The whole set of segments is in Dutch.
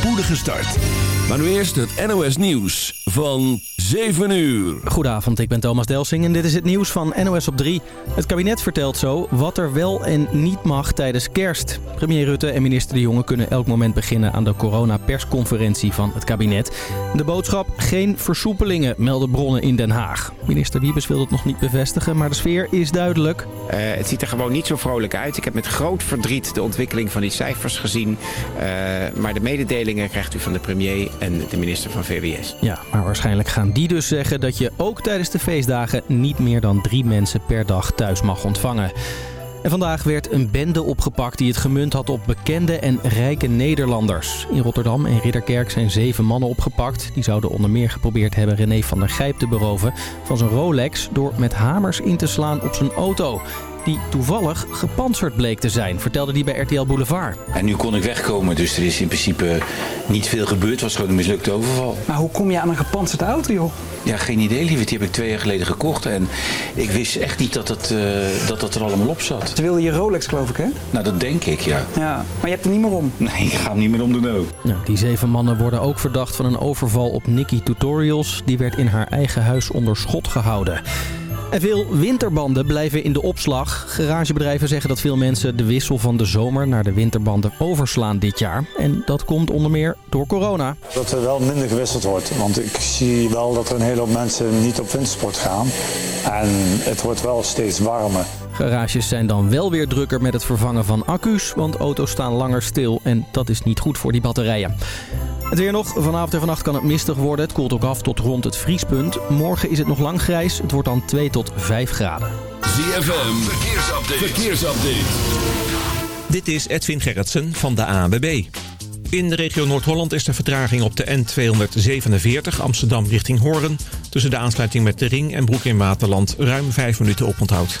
spoedige start. Maar nu eerst het NOS Nieuws van 7 uur. Goedenavond, ik ben Thomas Delsing en dit is het nieuws van NOS op 3. Het kabinet vertelt zo wat er wel en niet mag tijdens kerst. Premier Rutte en minister De Jonge kunnen elk moment beginnen aan de corona-persconferentie van het kabinet. De boodschap geen versoepelingen, melden bronnen in Den Haag. Minister Wiebes wil het nog niet bevestigen, maar de sfeer is duidelijk. Uh, het ziet er gewoon niet zo vrolijk uit. Ik heb met groot verdriet de ontwikkeling van die cijfers gezien. Uh, maar de krijgt u van de premier en de minister van VWS. Ja, maar waarschijnlijk gaan die dus zeggen dat je ook tijdens de feestdagen niet meer dan drie mensen per dag thuis mag ontvangen. En vandaag werd een bende opgepakt die het gemunt had op bekende en rijke Nederlanders. In Rotterdam en Ridderkerk zijn zeven mannen opgepakt. Die zouden onder meer geprobeerd hebben René van der Gijp te beroven van zijn Rolex door met hamers in te slaan op zijn auto die toevallig gepantserd bleek te zijn, vertelde hij bij RTL Boulevard. En nu kon ik wegkomen, dus er is in principe niet veel gebeurd. Het was gewoon een mislukte overval. Maar hoe kom je aan een gepantserde auto, joh? Ja, geen idee, lieve. Die heb ik twee jaar geleden gekocht. En ik wist echt niet dat het, uh, dat, dat er allemaal op zat. Ze wilde je Rolex, geloof ik, hè? Nou, dat denk ik, ja. Ja, maar je hebt er niet meer om? Nee, ik ga hem niet meer om doen ook. Ja, die zeven mannen worden ook verdacht van een overval op Nikki Tutorials. Die werd in haar eigen huis onder schot gehouden. En veel winterbanden blijven in de opslag. Garagebedrijven zeggen dat veel mensen de wissel van de zomer naar de winterbanden overslaan dit jaar. En dat komt onder meer door corona. Dat er wel minder gewisseld wordt. Want ik zie wel dat er een hele hoop mensen niet op wintersport gaan. En het wordt wel steeds warmer. Garages zijn dan wel weer drukker met het vervangen van accu's. Want auto's staan langer stil en dat is niet goed voor die batterijen. Het weer nog. Vanavond en vannacht kan het mistig worden. Het koelt ook af tot rond het vriespunt. Morgen is het nog lang grijs. Het wordt dan 2 tot 5 graden. ZFM, verkeersupdate. verkeersupdate. Dit is Edwin Gerritsen van de ANWB. In de regio Noord-Holland is de vertraging op de N247 Amsterdam richting Hoorn... tussen de aansluiting met de Ring en Broek in Waterland ruim 5 minuten oponthoud.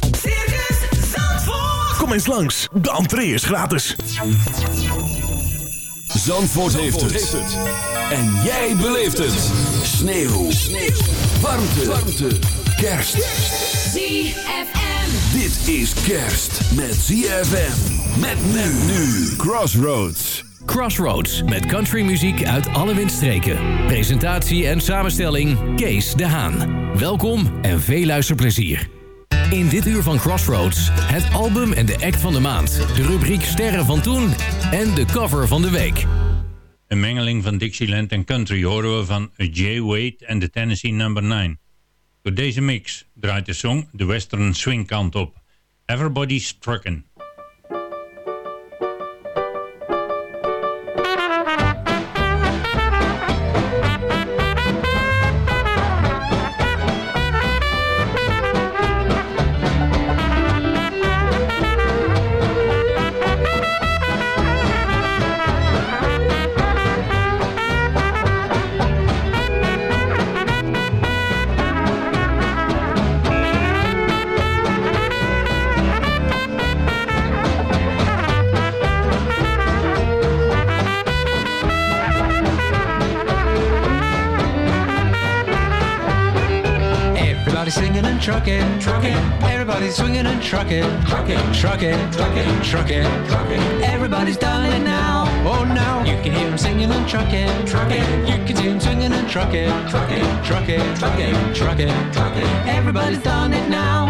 Kom eens langs, de entree is gratis. Zandvoort, heeft, het. En jij beleeft het. Sneeuw. Sneeuw. Warmte. Warmte. Kerst. ZFM. Dit is kerst met ZFM. Met men nu. Crossroads. Crossroads met countrymuziek uit alle windstreken. Presentatie en samenstelling Kees de Haan. Welkom en veel luisterplezier. In dit uur van Crossroads het album en de act van de maand. De rubriek Sterren van Toen en de cover van de week. Een mengeling van Dixieland en country horen we van Jay Wade en de Tennessee Number 9. Door deze mix draait de song de western swing kant op. Everybody's Truckin'. Truck it, truck it, truck it, truck it, truck it, truck it. Everybody's done it now, oh now. You can hear them singing and truck it, truck it. You can see them swinging and truck it, truck it, truck it, truck it, truck it, truck it. Everybody's done it now.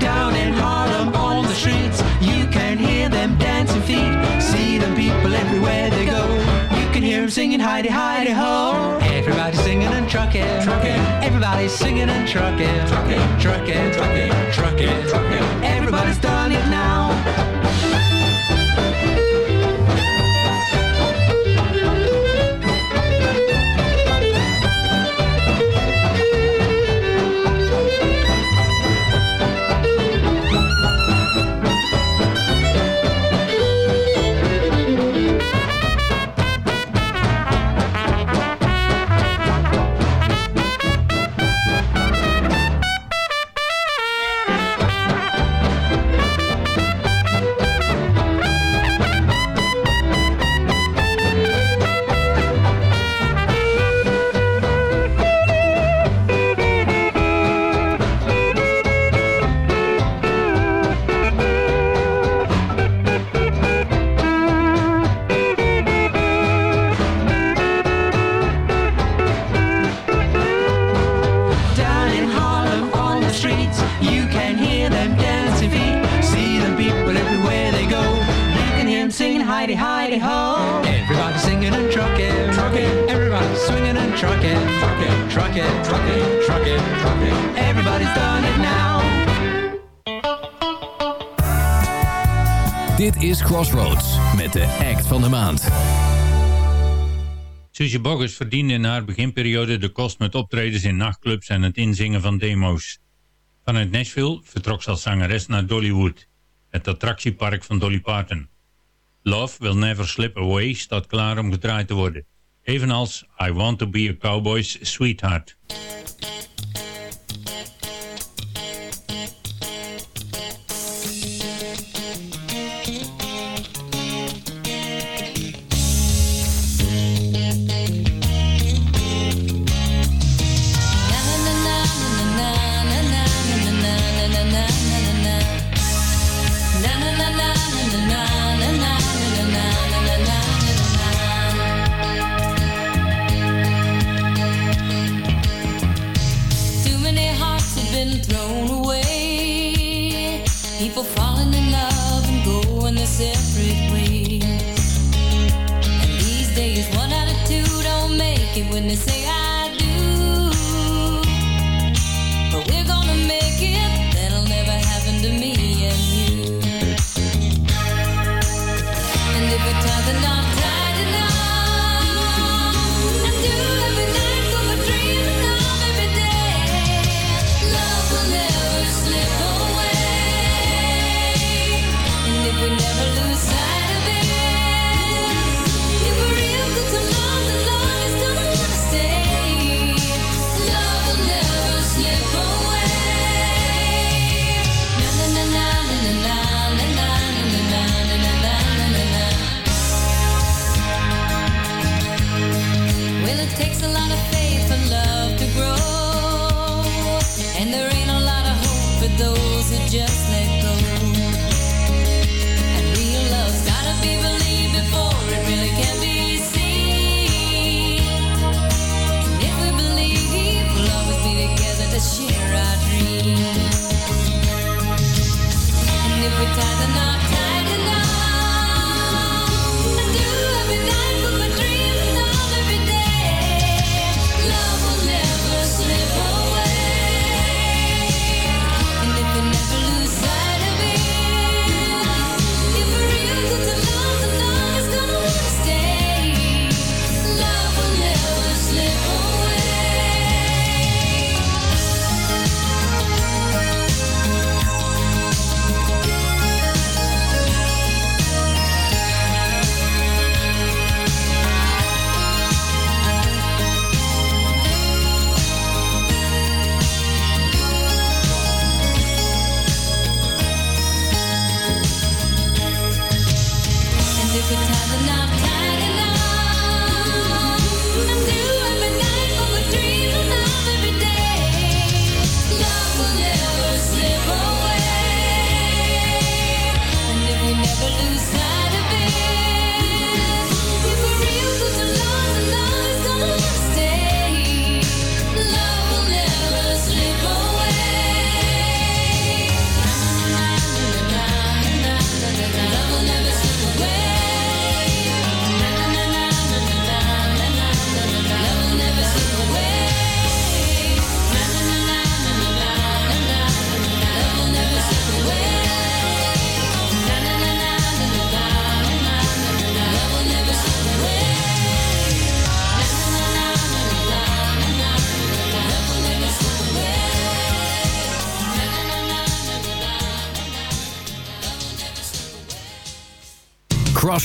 Down in Harlem on the streets, you can hear them dancing feet. See them people everywhere they go. You can hear them singing hidey hidey. Everybody's singing and trucking, trucking, trucking, trucking, trucking. Everybody's Suzy Boggers verdiende in haar beginperiode de kost met optredens in nachtclubs en het inzingen van demo's. Vanuit Nashville vertrok ze als zangeres naar Dollywood, het attractiepark van Dolly Parton. Love Will Never Slip Away staat klaar om gedraaid te worden, evenals I Want To Be A Cowboy's Sweetheart. when they say I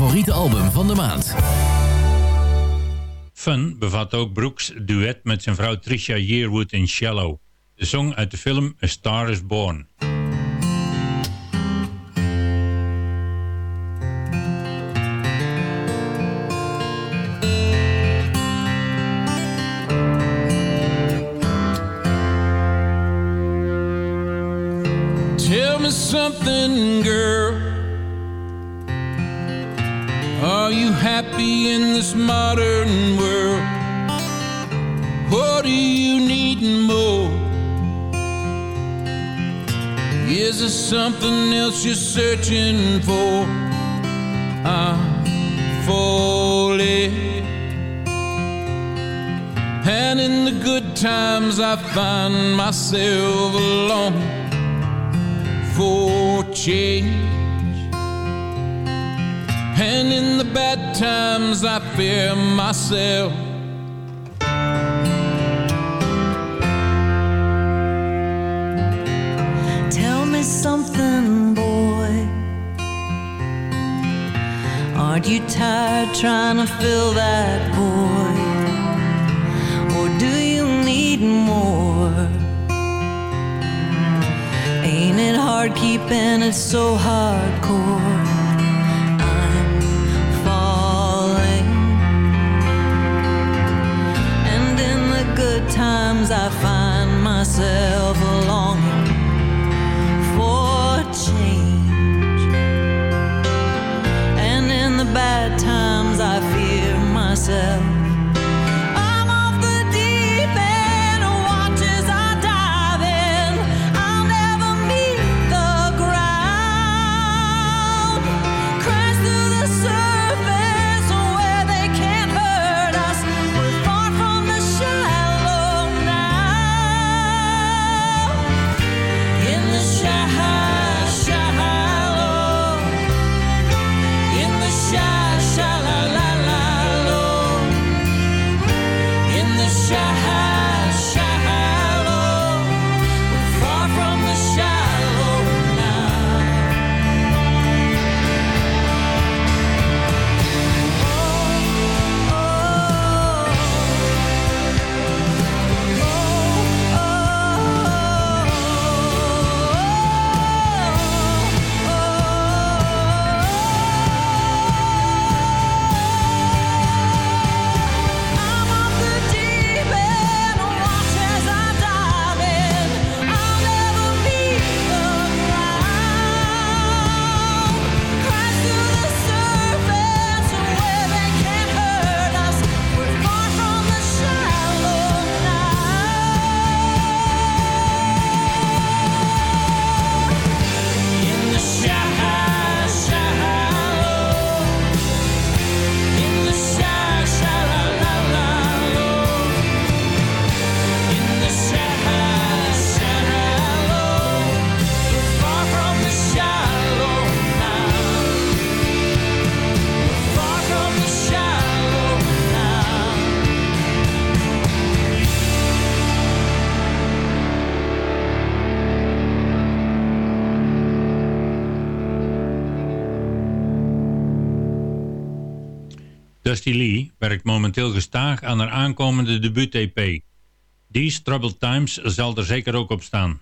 favoriete album van de maand. Fun bevat ook Brooks' duet met zijn vrouw Trisha Yearwood in Shallow. De song uit de film A Star Is Born. modern world. What do you need more? Is there something else you're searching for? I'm falling. And in the good times I find myself alone for change. And in the bad times I fear myself Tell me something, boy Aren't you tired trying to fill that void? Or do you need more? Ain't it hard keeping it so hardcore? I find myself. Dusty Lee werkt momenteel gestaag aan haar aankomende debuut-EP. These Troubled Times zal er zeker ook op staan.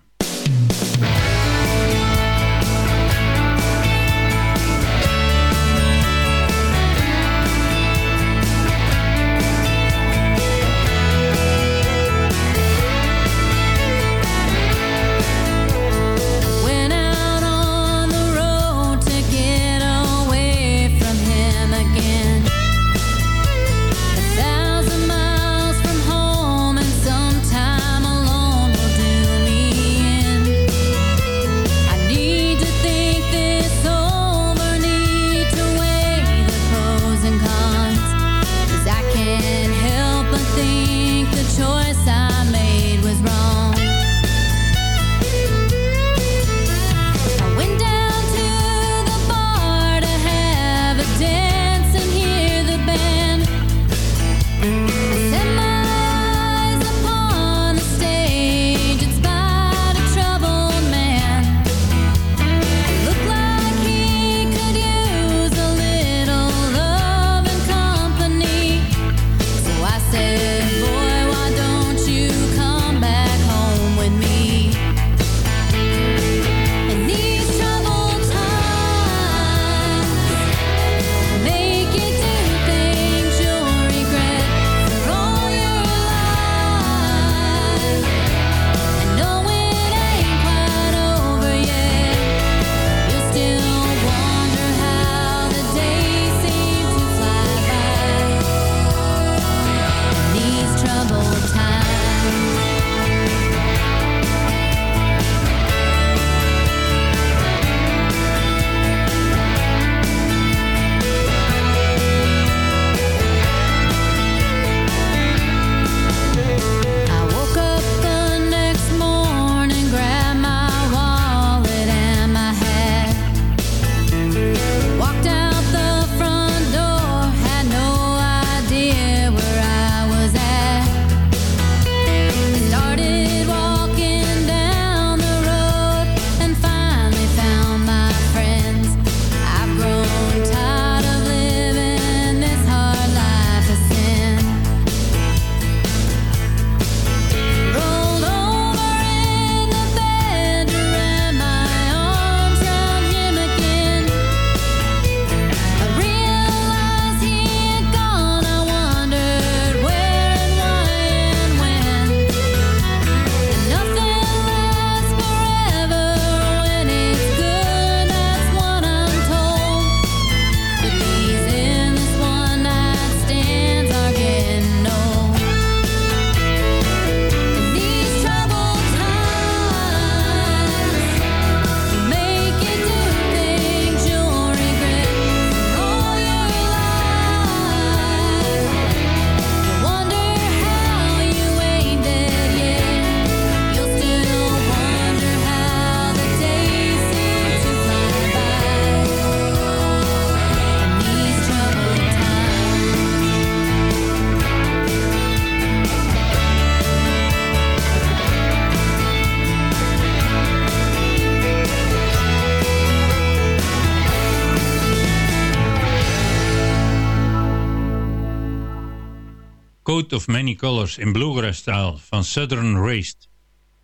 Of Many Colors in bluegrass-stijl van Southern Raced.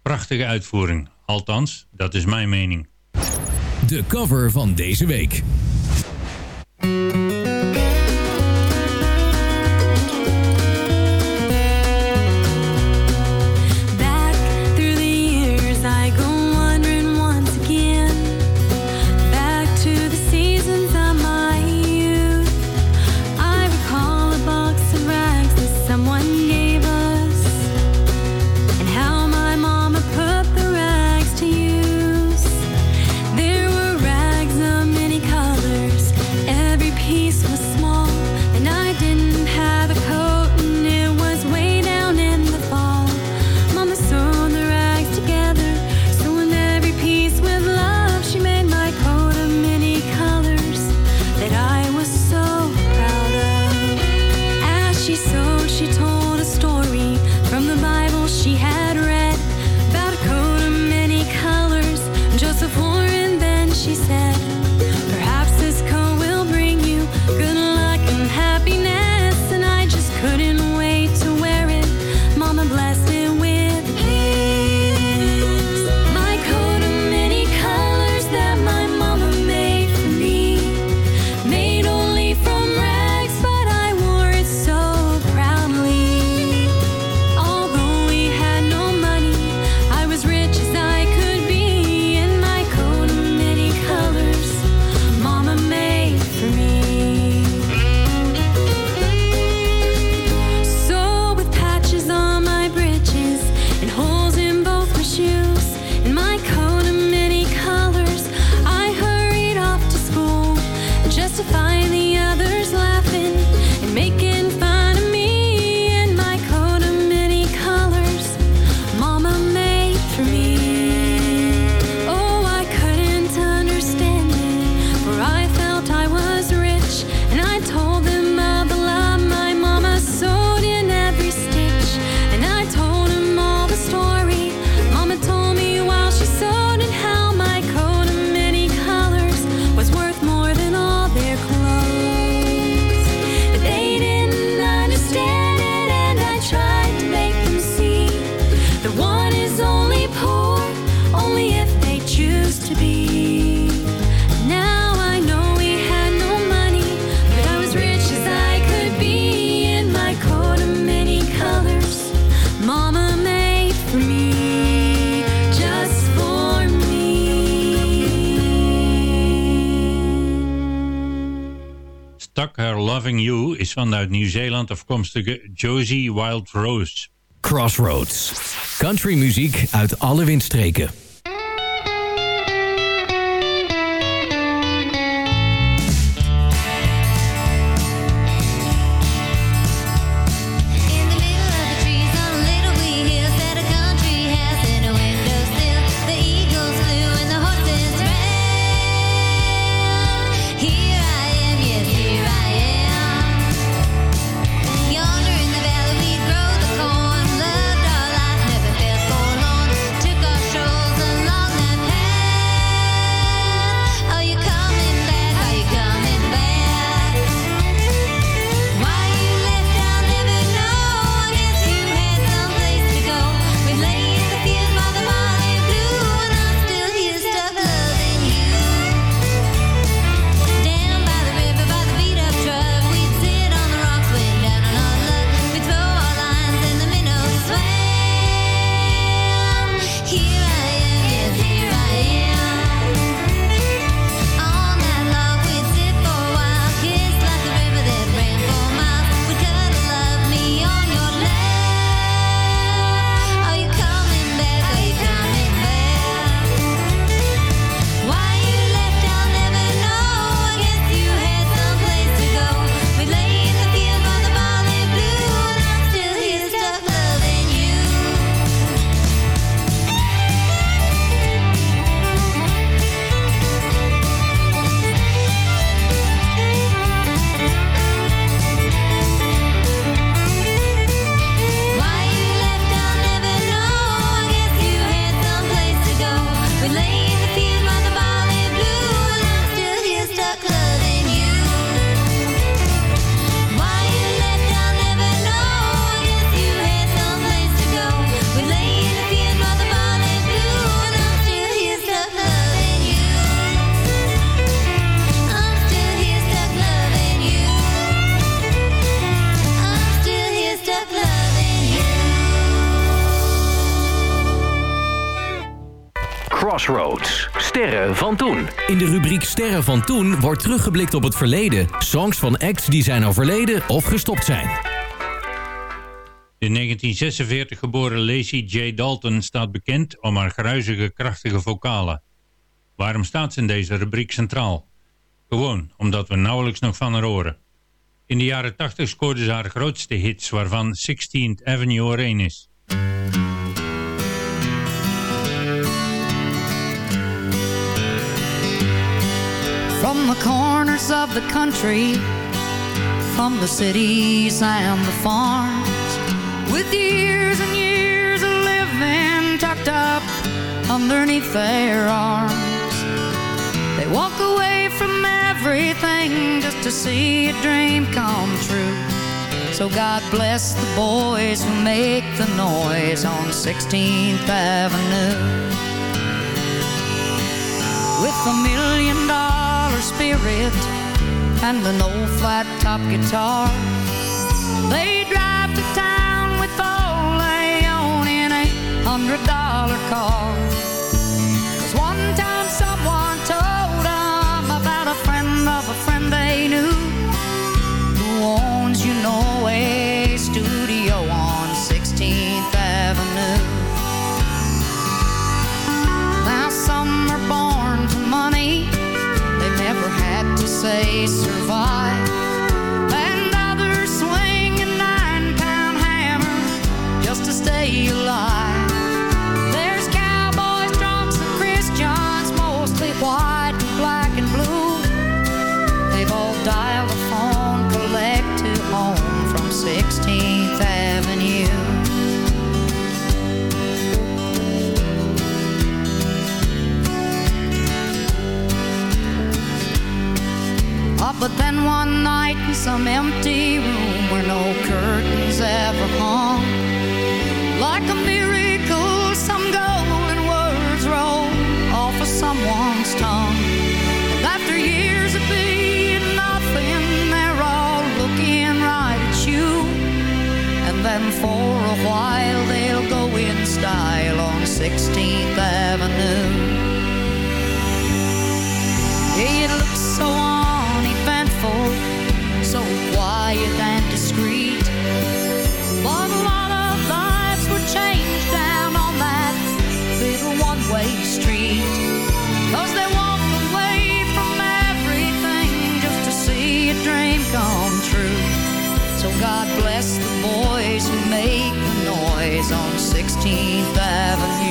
Prachtige uitvoering, althans, dat is mijn mening. De cover van deze week. van de uit Nieuw-Zeeland afkomstige Josie Wild Rose. Crossroads. Country muziek uit alle windstreken. Crossroads. Sterren van toen. In de rubriek Sterren van toen wordt teruggeblikt op het verleden. Songs van acts die zijn overleden of gestopt zijn. De 1946 geboren Lacey J. Dalton staat bekend om haar gruizige, krachtige vocalen. Waarom staat ze in deze rubriek centraal? Gewoon omdat we nauwelijks nog van haar horen. In de jaren 80 scoorde ze haar grootste hits, waarvan 16th Avenue er één is. From the corners of the country, from the cities and the farms, with years and years of living tucked up underneath their arms. They walk away from everything just to see a dream come true. So God bless the boys who make the noise on 16th Avenue with a million dollar spirit and an old flat top guitar. They drive to town with they own in a hundred dollar car. Had one night in some empty room where no curtains ever hung, like a miracle, some golden words roll off of someone's tongue. And after years of being nothing, they're all looking right at you. And then for a while they'll go in style on 16th Avenue. It looks so quiet and discreet. But a lot of lives were changed down on that little one-way street. 'Cause they walked away from everything just to see a dream come true. So God bless the boys who make the noise on 16th Avenue.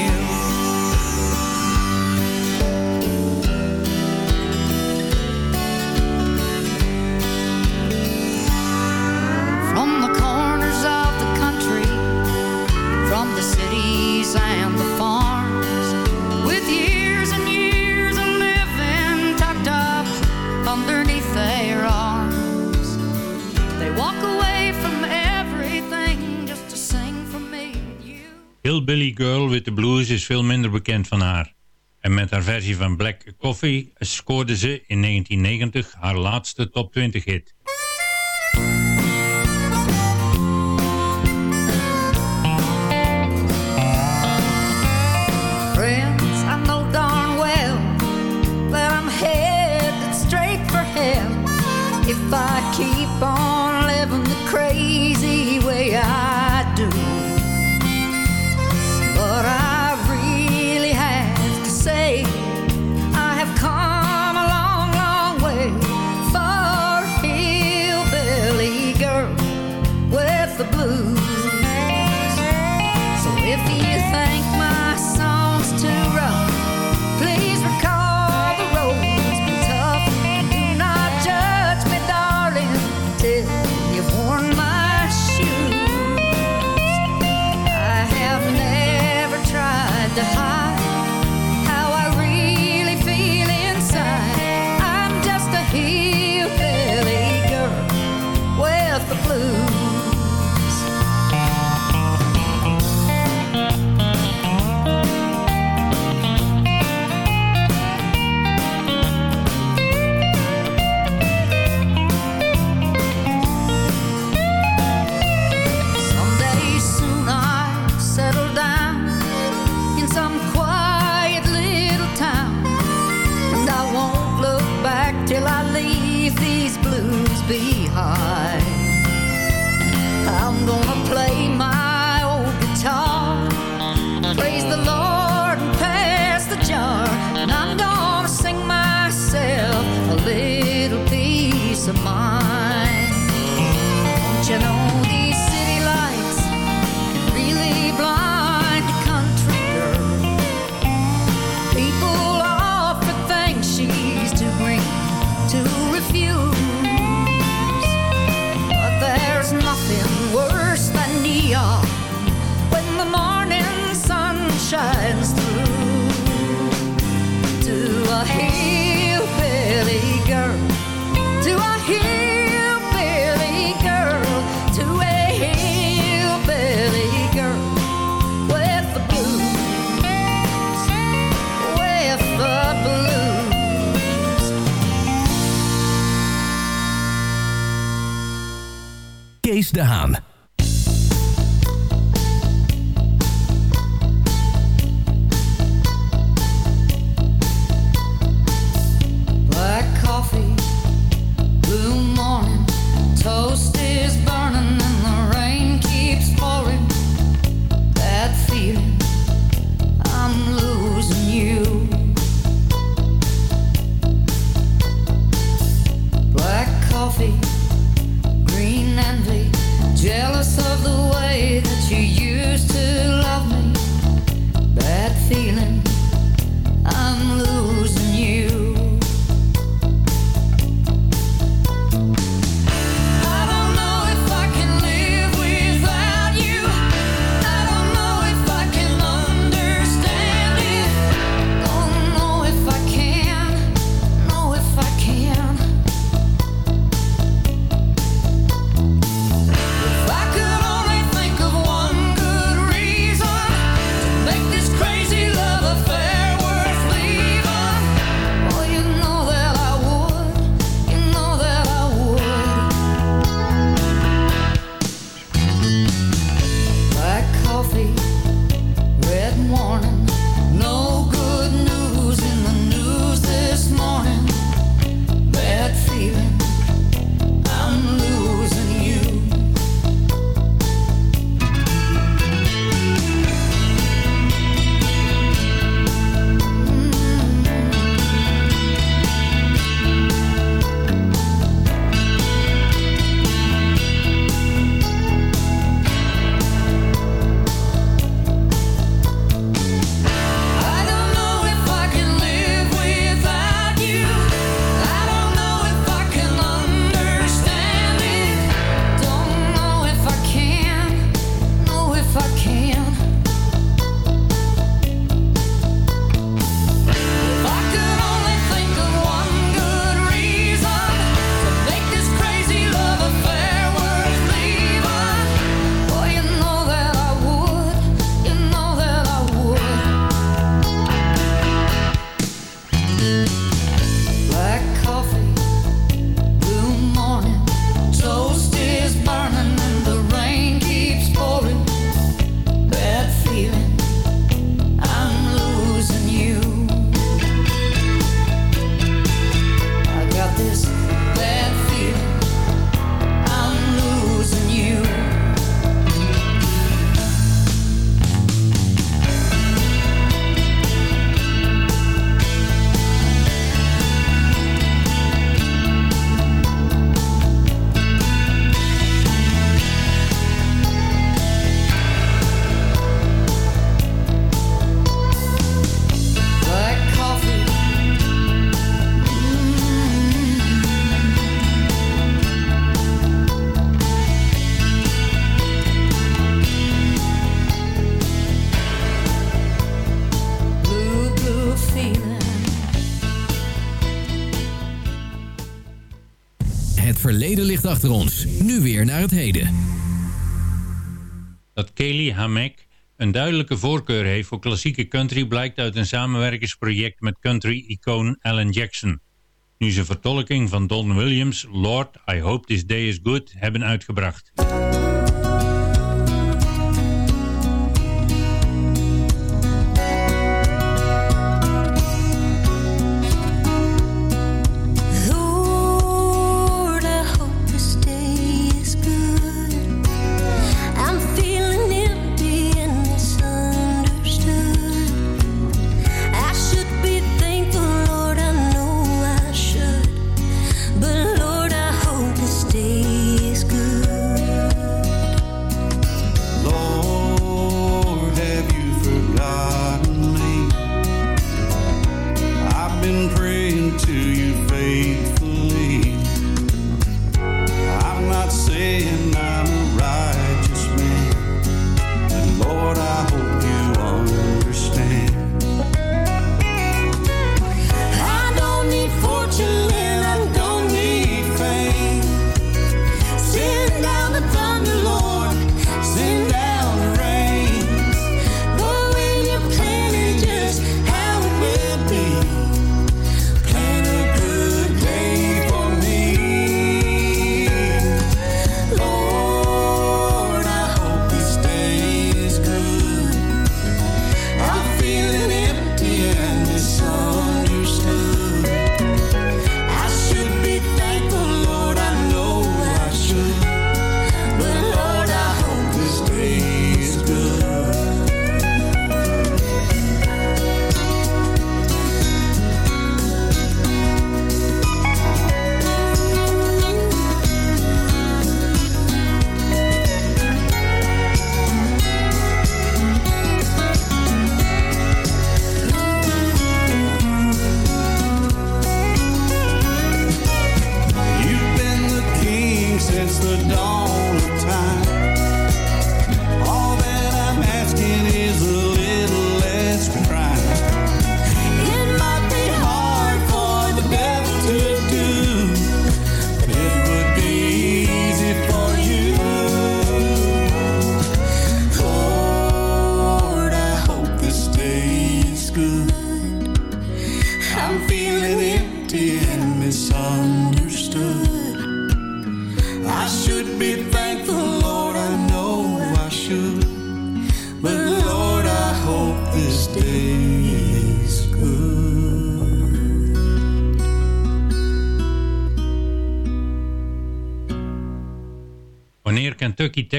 Years of living tucked up underneath arms, walk away from everything. Hillbilly Girl with the Blues is veel minder bekend van haar. En met haar versie van Black Coffee scoorde ze in 1990 haar laatste top 20 hit. Down. de Haan. ligt achter ons. Nu weer naar het heden. Dat Kelly Hamek een duidelijke voorkeur heeft voor klassieke country... blijkt uit een samenwerkingsproject met country-icoon Alan Jackson. Nu zijn vertolking van Don Williams' Lord, I Hope This Day Is Good hebben uitgebracht.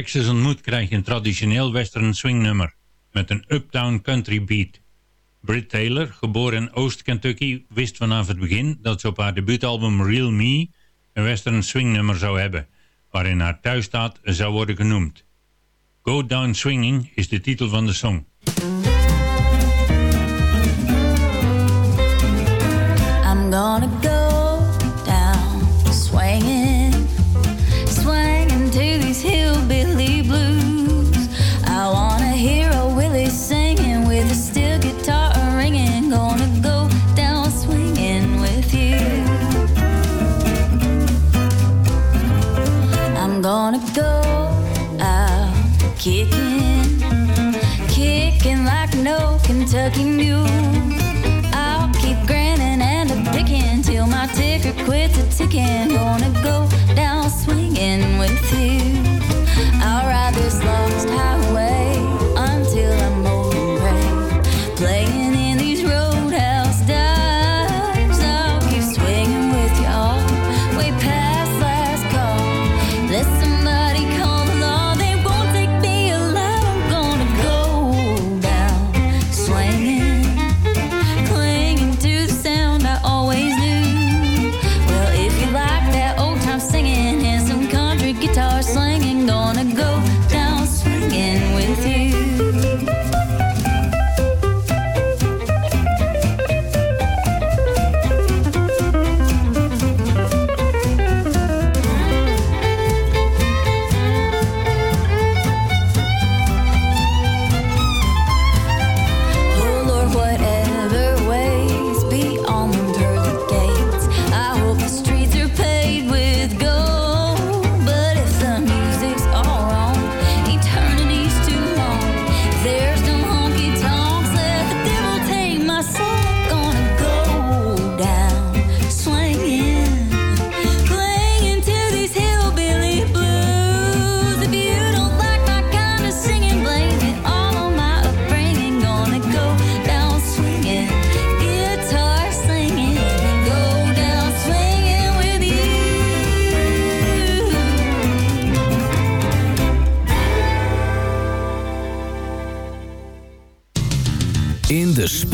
Texas ontmoet krijg je een traditioneel western swingnummer met een uptown country beat. Britt Taylor, geboren in Oost Kentucky, wist vanaf het begin dat ze op haar debuutalbum Real Me een western swingnummer zou hebben, waarin haar thuisstaat zou worden genoemd. Go Down Swinging is de titel van de song. I'm gonna Kentucky mule. I'll keep grinning and a picking till my ticker quits a ticking. Gonna go down swinging with you.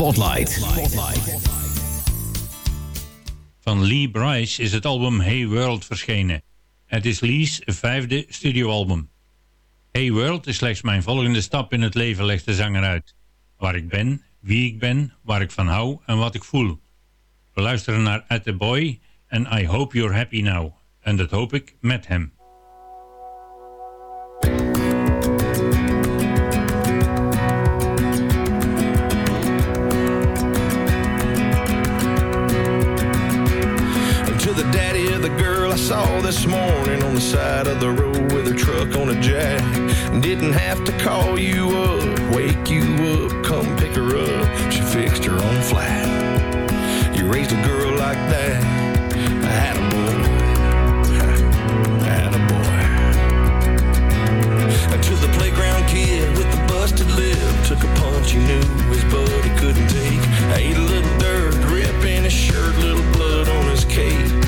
De Spotlight. Van Lee Bryce is het album Hey World verschenen. Het is Lee's vijfde studioalbum. Hey World is slechts mijn volgende stap in het leven, legt de zanger uit. Waar ik ben, wie ik ben, waar ik van hou en wat ik voel. We luisteren naar At the Boy en I Hope You're Happy Now. En dat hoop ik met hem. This morning on the side of the road with her truck on a jack. Didn't have to call you up, wake you up, come pick her up. She fixed her own flat. You raised a girl like that, I had a boy. Had a boy. To the playground kid with the busted lip, took a punch he knew his buddy couldn't take. Ate a little dirt, rip in his shirt, little blood on his cape.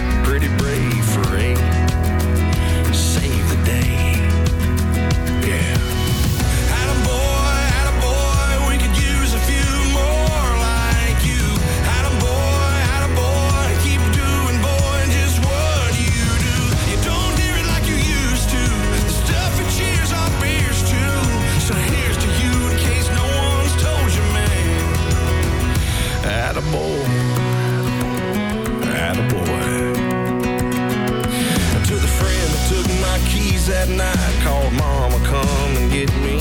Keys night, called mama come and get me.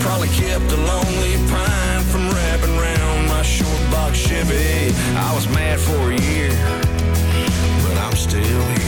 Probably kept a lonely pine from wrapping round my short box Chevy. I was mad for a year, but I'm still here.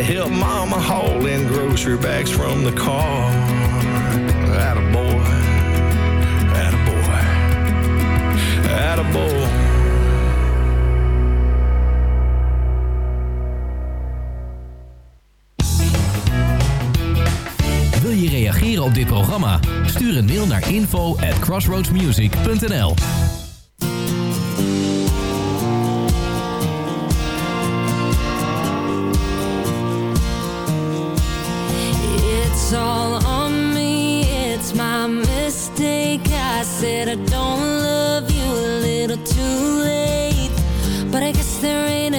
to help mama haul in grocery bags from the car. At a boy, at a boy, at a boy. Wil je reageren op dit programma? Stuur een mail naar info at crossroadsmusic.nl it's all on me, it's my mistake. I said I don't love you. A little too late. But I guess there ain't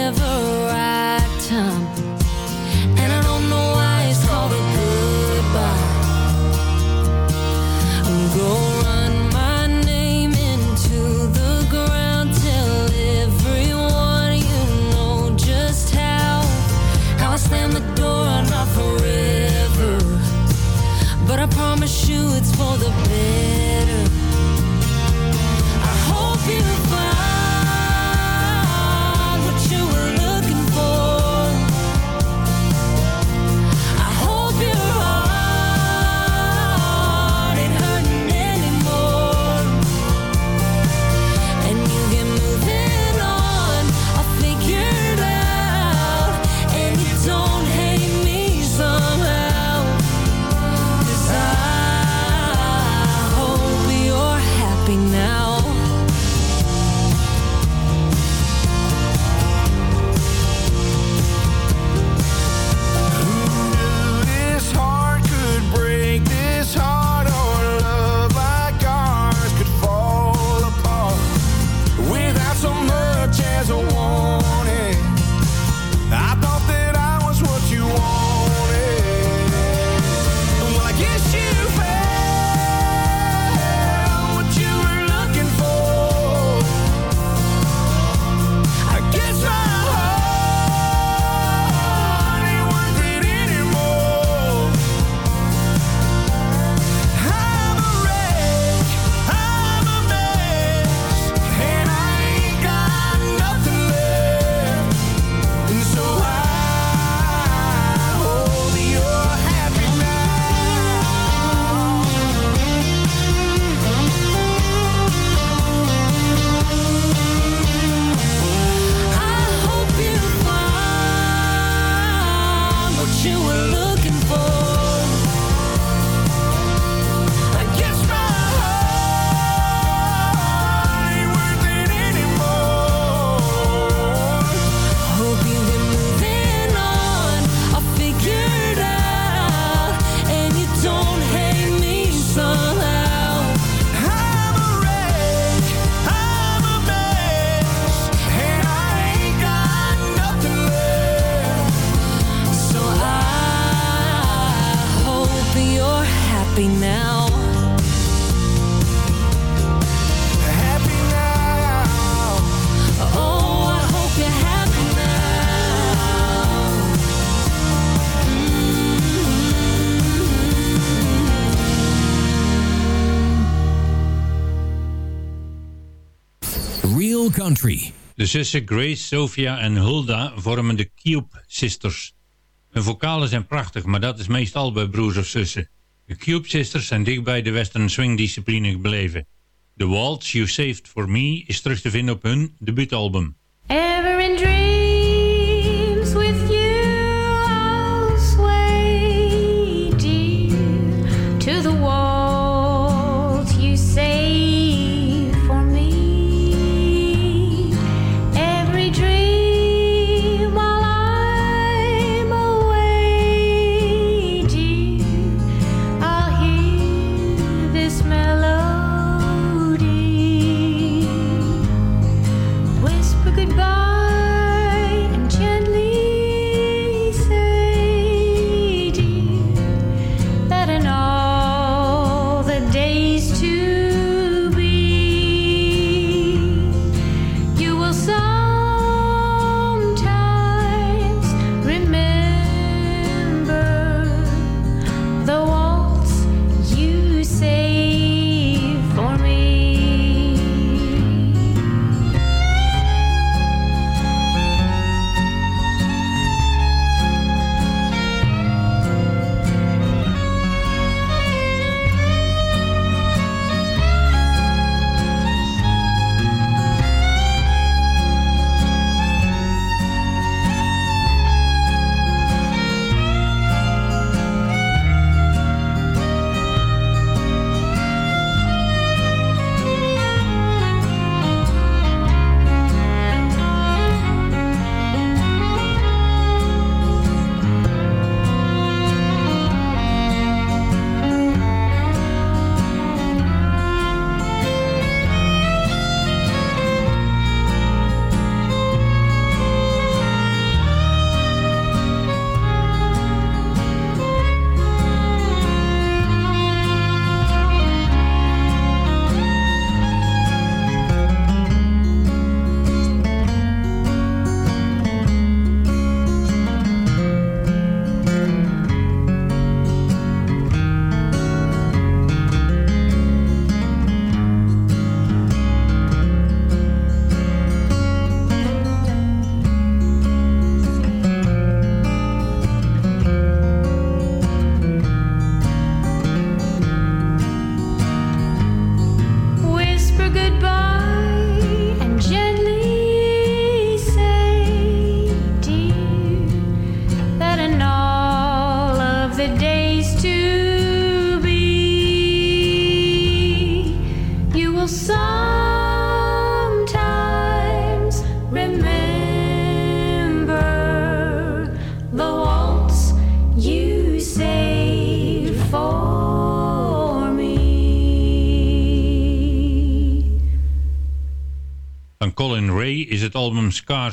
zussen Grace, Sophia en Hulda vormen de Cube Sisters. Hun vocalen zijn prachtig, maar dat is meestal bij broers of zussen. De Cube Sisters zijn dichtbij de western swing discipline gebleven. De Waltz You Saved For Me is terug te vinden op hun debuutalbum. Ever in dream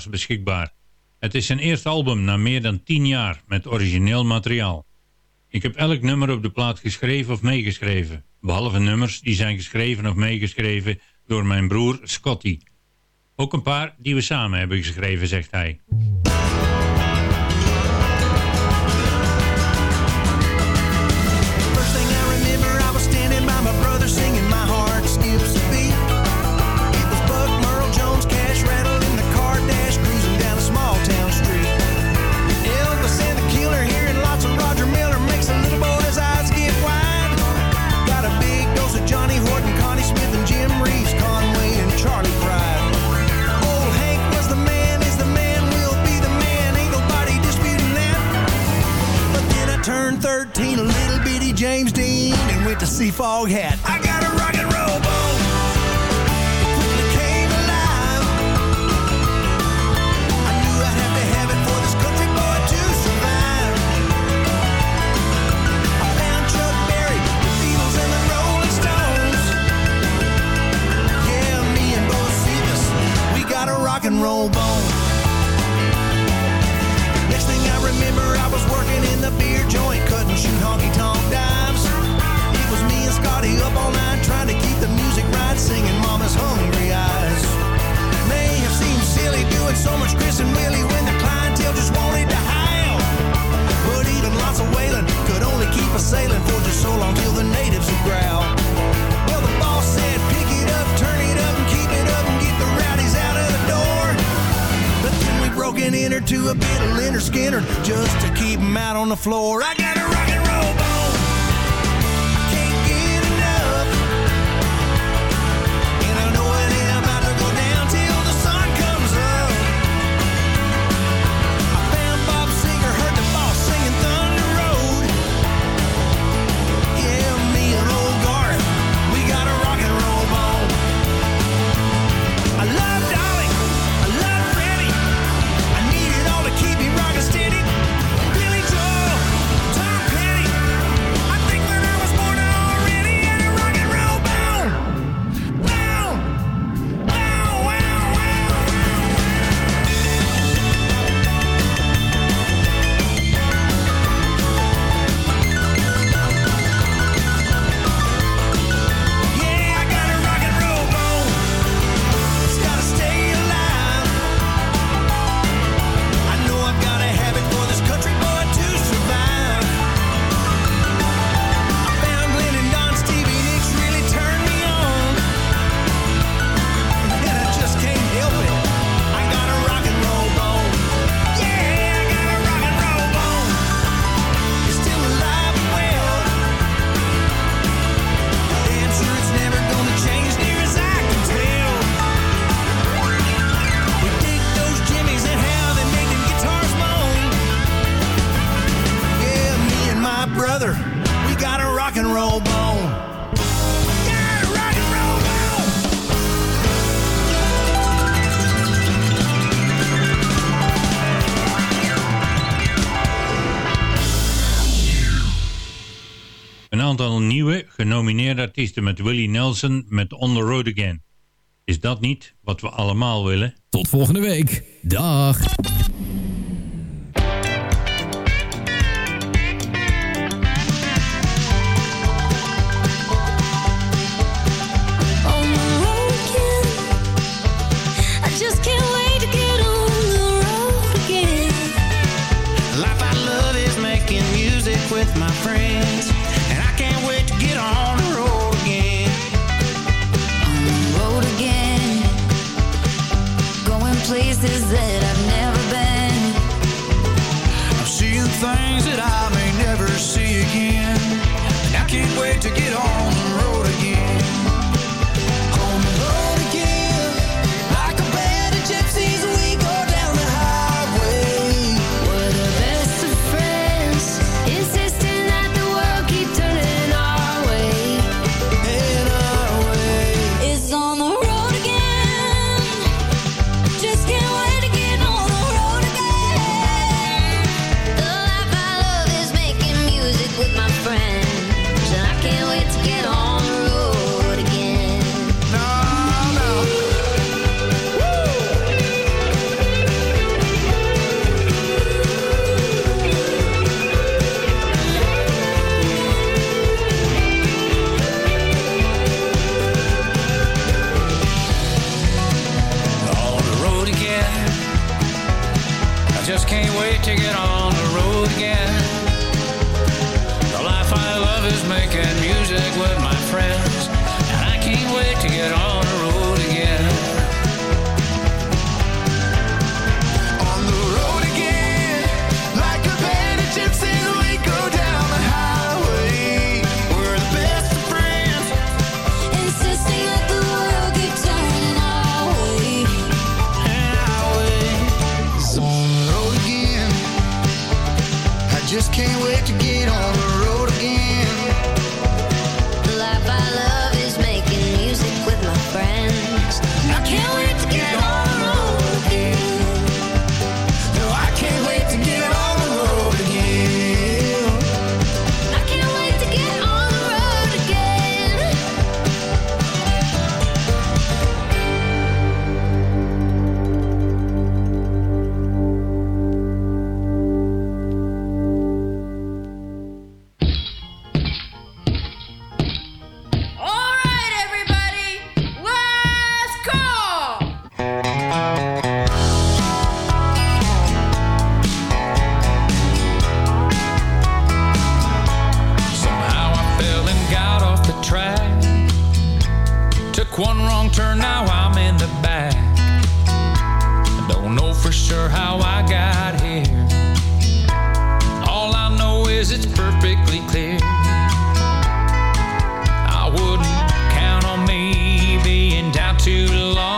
beschikbaar. Het is zijn eerste album na meer dan 10 jaar met origineel materiaal. Ik heb elk nummer op de plaat geschreven of meegeschreven, behalve nummers die zijn geschreven of meegeschreven door mijn broer Scotty. Ook een paar die we samen hebben geschreven, zegt hij. See Fog hat. artiesten met Willie Nelson met On The Road Again. Is dat niet wat we allemaal willen? Tot volgende week. Dag. One wrong turn, now I'm in the back. I don't know for sure how I got here. All I know is it's perfectly clear. I wouldn't count on me being down too long.